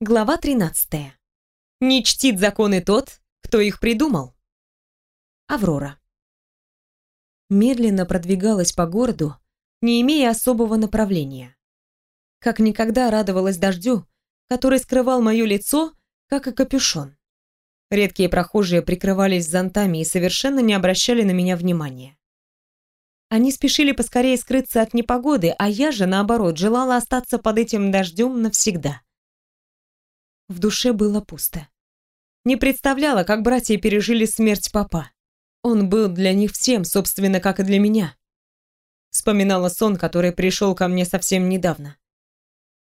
Глава 13. Не чтит законы тот, кто их придумал. Аврора. Медленно продвигалась по городу, не имея особого направления. Как никогда радовалась дождю, который скрывал мое лицо, как и капюшон. Редкие прохожие прикрывались зонтами и совершенно не обращали на меня внимания. Они спешили поскорее скрыться от непогоды, а я же, наоборот, желала остаться под этим дождем навсегда. В душе было пусто. Не представляла, как братья пережили смерть папа. Он был для них всем, собственно, как и для меня. Вспоминала сон, который пришел ко мне совсем недавно.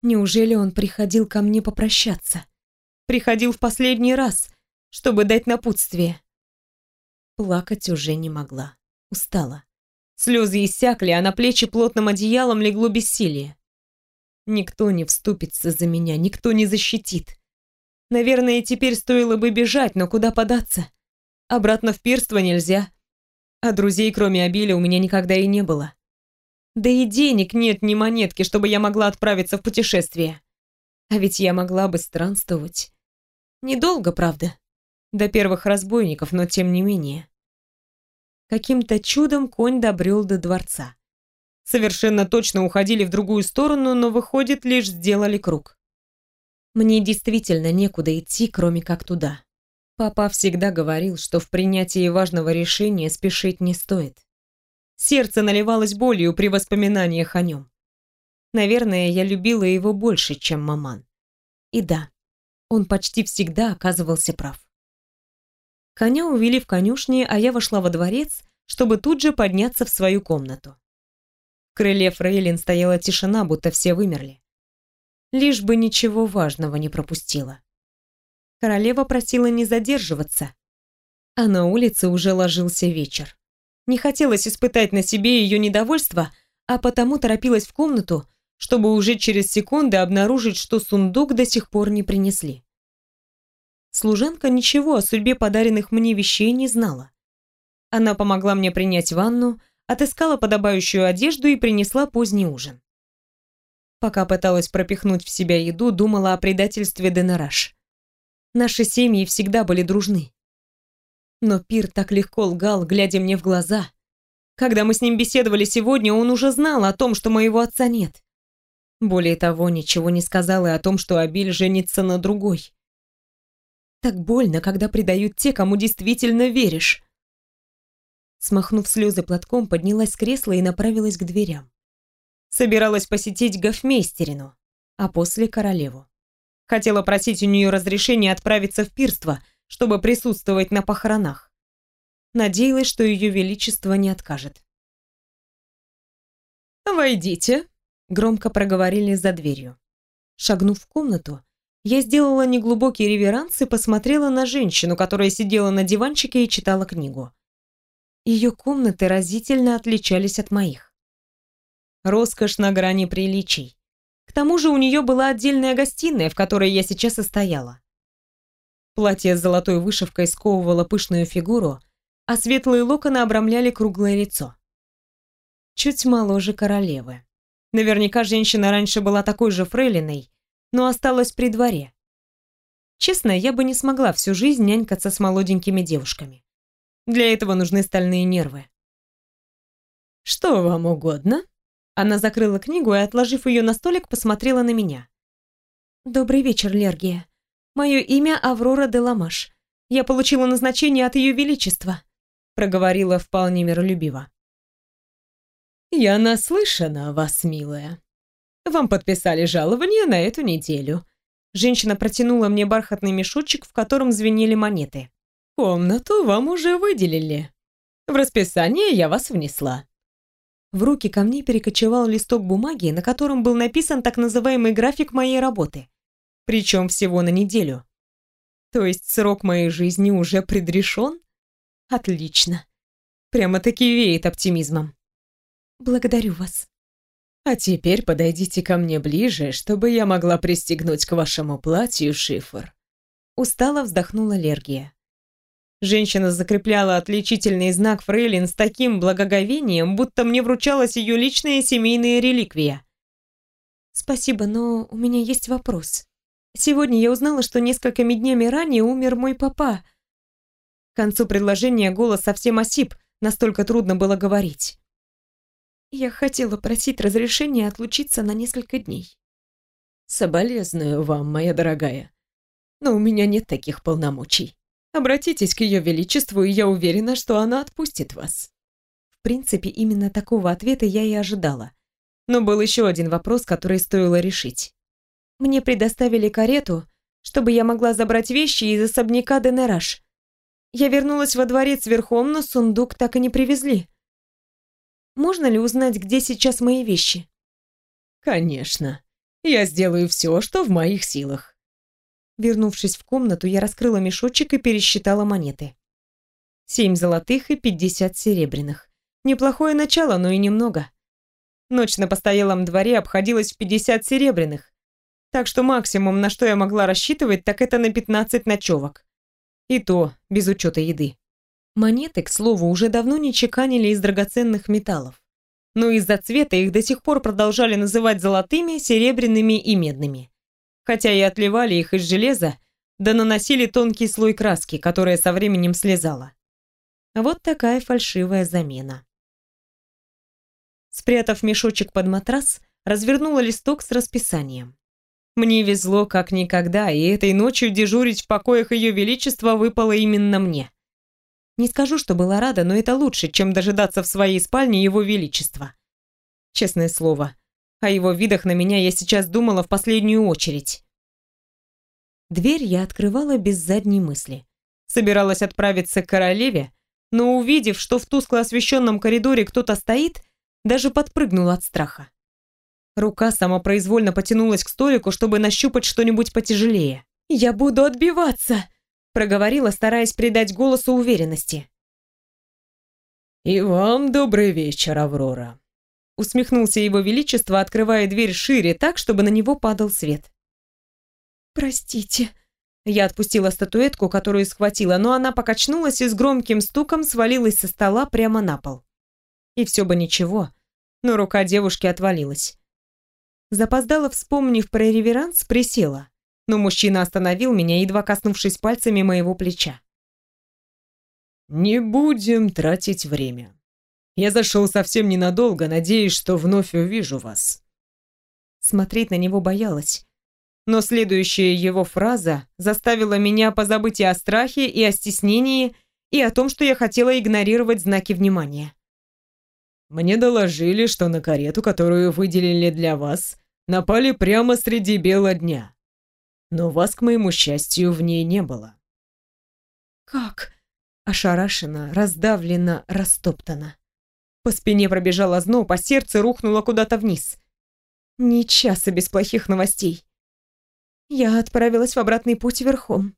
Неужели он приходил ко мне попрощаться? Приходил в последний раз, чтобы дать напутствие. Плакать уже не могла. Устала. Слезы иссякли, а на плечи плотным одеялом легло бессилие. Никто не вступится за меня, никто не защитит. Наверное, теперь стоило бы бежать, но куда податься? Обратно в пирство нельзя. А друзей, кроме обиля, у меня никогда и не было. Да и денег нет ни монетки, чтобы я могла отправиться в путешествие. А ведь я могла бы странствовать. Недолго, правда. До первых разбойников, но тем не менее. Каким-то чудом конь добрел до дворца. Совершенно точно уходили в другую сторону, но, выходит, лишь сделали круг. Мне действительно некуда идти, кроме как туда. Папа всегда говорил, что в принятии важного решения спешить не стоит. Сердце наливалось болью при воспоминаниях о нем. Наверное, я любила его больше, чем маман. И да, он почти всегда оказывался прав. Коня увели в конюшни, а я вошла во дворец, чтобы тут же подняться в свою комнату. В крыле Фрейлин стояла тишина, будто все вымерли лишь бы ничего важного не пропустила. Королева просила не задерживаться, а на улице уже ложился вечер. Не хотелось испытать на себе ее недовольство, а потому торопилась в комнату, чтобы уже через секунды обнаружить, что сундук до сих пор не принесли. Служанка ничего о судьбе подаренных мне вещей не знала. Она помогла мне принять ванну, отыскала подобающую одежду и принесла поздний ужин. Пока пыталась пропихнуть в себя еду, думала о предательстве Денараш. Наши семьи всегда были дружны. Но Пир так легко лгал, глядя мне в глаза. Когда мы с ним беседовали сегодня, он уже знал о том, что моего отца нет. Более того, ничего не сказал и о том, что Абиль женится на другой. Так больно, когда предают те, кому действительно веришь. Смахнув слезы платком, поднялась с кресла и направилась к дверям собиралась посетить гофмейстерину, а после королеву. Хотела просить у нее разрешения отправиться в пирство, чтобы присутствовать на похоронах. Надеялась, что ее величество не откажет. «Войдите», — громко проговорили за дверью. Шагнув в комнату, я сделала неглубокий реверанс и посмотрела на женщину, которая сидела на диванчике и читала книгу. Ее комнаты разительно отличались от моих. Роскошь на грани приличий. К тому же у нее была отдельная гостиная, в которой я сейчас и стояла. Платье с золотой вышивкой сковывало пышную фигуру, а светлые локоны обрамляли круглое лицо. Чуть моложе королевы. Наверняка женщина раньше была такой же фрейлиной, но осталась при дворе. Честно, я бы не смогла всю жизнь нянькаться с молоденькими девушками. Для этого нужны стальные нервы. «Что вам угодно?» Она закрыла книгу и, отложив ее на столик, посмотрела на меня. «Добрый вечер, Лергия. Мое имя Аврора де Ламаш. Я получила назначение от Ее Величества», проговорила вполне миролюбиво. «Я наслышана о вас, милая. Вам подписали жалование на эту неделю». Женщина протянула мне бархатный мешочек, в котором звенели монеты. «Комнату вам уже выделили. В расписание я вас внесла. В руки ко мне перекочевал листок бумаги, на котором был написан так называемый график моей работы. Причем всего на неделю. То есть срок моей жизни уже предрешен? Отлично. Прямо-таки веет оптимизмом. Благодарю вас. А теперь подойдите ко мне ближе, чтобы я могла пристегнуть к вашему платью шифр. Устало вздохнула Лергия. Женщина закрепляла отличительный знак фрейлин с таким благоговением, будто мне вручалась ее личная семейная реликвия. «Спасибо, но у меня есть вопрос. Сегодня я узнала, что несколькими днями ранее умер мой папа. К концу предложения голос совсем осип, настолько трудно было говорить. Я хотела просить разрешения отлучиться на несколько дней. Соболезную вам, моя дорогая. Но у меня нет таких полномочий. Обратитесь к ее величеству, и я уверена, что она отпустит вас. В принципе, именно такого ответа я и ожидала. Но был еще один вопрос, который стоило решить. Мне предоставили карету, чтобы я могла забрать вещи из особняка Денераш. Я вернулась во дворец верхом, но сундук так и не привезли. Можно ли узнать, где сейчас мои вещи? Конечно. Я сделаю все, что в моих силах. Вернувшись в комнату, я раскрыла мешочек и пересчитала монеты. Семь золотых и пятьдесят серебряных. Неплохое начало, но и немного. Ночь на постоялом дворе обходилась в пятьдесят серебряных. Так что максимум, на что я могла рассчитывать, так это на пятнадцать ночевок. И то без учета еды. Монеты, к слову, уже давно не чеканили из драгоценных металлов. Но из-за цвета их до сих пор продолжали называть золотыми, серебряными и медными хотя и отливали их из железа, да наносили тонкий слой краски, которая со временем слезала. Вот такая фальшивая замена. Спрятав мешочек под матрас, развернула листок с расписанием. Мне везло как никогда, и этой ночью дежурить в покоях Ее Величества выпало именно мне. Не скажу, что была рада, но это лучше, чем дожидаться в своей спальне Его Величества. Честное слово, о его видах на меня я сейчас думала в последнюю очередь. Дверь я открывала без задней мысли. Собиралась отправиться к королеве, но увидев, что в тускло освещенном коридоре кто-то стоит, даже подпрыгнула от страха. Рука самопроизвольно потянулась к столику, чтобы нащупать что-нибудь потяжелее. «Я буду отбиваться!» — проговорила, стараясь придать голосу уверенности. «И вам добрый вечер, Аврора», усмехнулся его величество, открывая дверь шире так, чтобы на него падал свет. «Простите». Я отпустила статуэтку, которую схватила, но она покачнулась и с громким стуком свалилась со стола прямо на пол. И все бы ничего, но рука девушки отвалилась. Запоздала, вспомнив про реверанс, присела, но мужчина остановил меня, едва коснувшись пальцами моего плеча. «Не будем тратить время. Я зашел совсем ненадолго, надеясь, что вновь увижу вас». Смотреть на него боялась. Но следующая его фраза заставила меня позабыть и о страхе, и о стеснении, и о том, что я хотела игнорировать знаки внимания. «Мне доложили, что на карету, которую выделили для вас, напали прямо среди бела дня. Но вас, к моему счастью, в ней не было». «Как?» Ошарашена, раздавлена, растоптана. По спине пробежал озноб, по сердце рухнуло куда-то вниз. Ни часа без плохих новостей. Я отправилась в обратный путь верхом.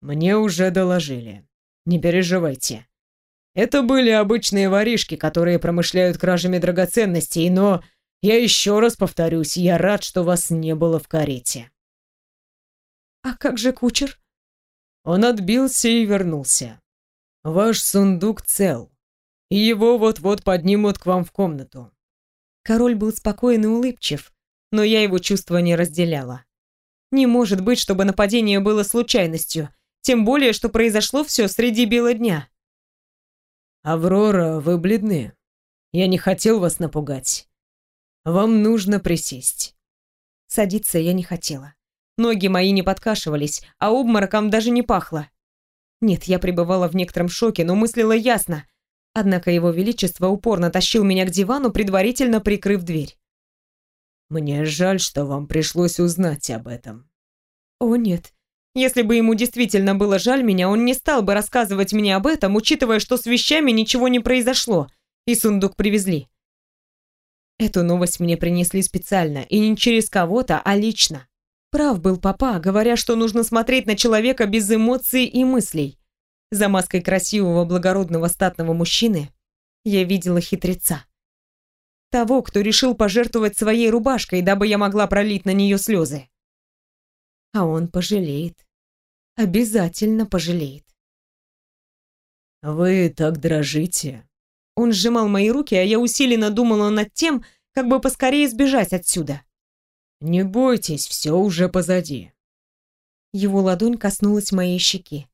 Мне уже доложили. Не переживайте. Это были обычные воришки, которые промышляют кражами драгоценностей, но я еще раз повторюсь, я рад, что вас не было в карете. А как же кучер? Он отбился и вернулся. Ваш сундук цел и его вот-вот поднимут к вам в комнату». Король был спокоен и улыбчив, но я его чувства не разделяла. Не может быть, чтобы нападение было случайностью, тем более, что произошло все среди бела дня. «Аврора, вы бледны. Я не хотел вас напугать. Вам нужно присесть». Садиться я не хотела. Ноги мои не подкашивались, а обмороком даже не пахло. Нет, я пребывала в некотором шоке, но мыслила ясно. Однако его величество упорно тащил меня к дивану, предварительно прикрыв дверь. «Мне жаль, что вам пришлось узнать об этом». «О нет. Если бы ему действительно было жаль меня, он не стал бы рассказывать мне об этом, учитывая, что с вещами ничего не произошло, и сундук привезли. Эту новость мне принесли специально, и не через кого-то, а лично. Прав был папа, говоря, что нужно смотреть на человека без эмоций и мыслей. За маской красивого, благородного, статного мужчины я видела хитреца. Того, кто решил пожертвовать своей рубашкой, дабы я могла пролить на нее слезы. А он пожалеет. Обязательно пожалеет. «Вы так дрожите». Он сжимал мои руки, а я усиленно думала над тем, как бы поскорее сбежать отсюда. Не бойтесь, все уже позади. Его ладонь коснулась моей щеки.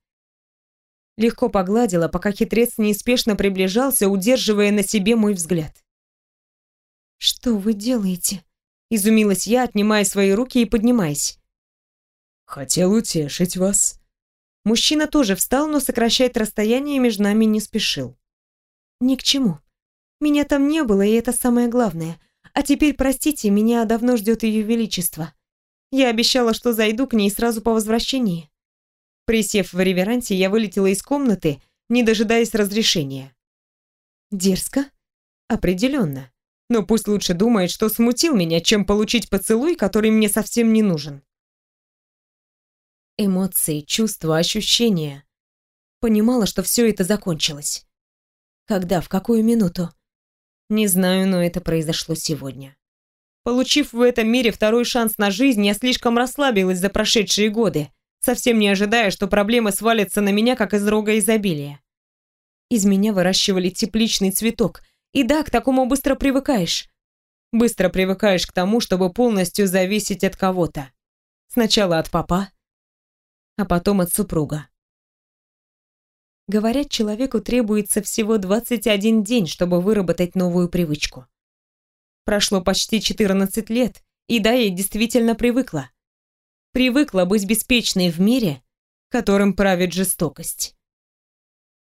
Легко погладила, пока хитрец неспешно приближался, удерживая на себе мой взгляд. «Что вы делаете?» — изумилась я, отнимая свои руки и поднимаясь. «Хотел утешить вас». Мужчина тоже встал, но сокращать расстояние между нами не спешил. «Ни к чему. Меня там не было, и это самое главное. А теперь, простите, меня давно ждет ее величество. Я обещала, что зайду к ней сразу по возвращении». Присев в реверансе, я вылетела из комнаты, не дожидаясь разрешения. Дерзко? Определенно. Но пусть лучше думает, что смутил меня, чем получить поцелуй, который мне совсем не нужен. Эмоции, чувства, ощущения. Понимала, что все это закончилось. Когда, в какую минуту? Не знаю, но это произошло сегодня. Получив в этом мире второй шанс на жизнь, я слишком расслабилась за прошедшие годы, совсем не ожидая, что проблемы свалятся на меня, как из рога изобилия. Из меня выращивали тепличный цветок, и да, к такому быстро привыкаешь. Быстро привыкаешь к тому, чтобы полностью зависеть от кого-то. Сначала от папа, а потом от супруга. Говорят, человеку требуется всего 21 день, чтобы выработать новую привычку. Прошло почти 14 лет, и да, я действительно привыкла. Привыкла быть беспечной в мире, которым правит жестокость.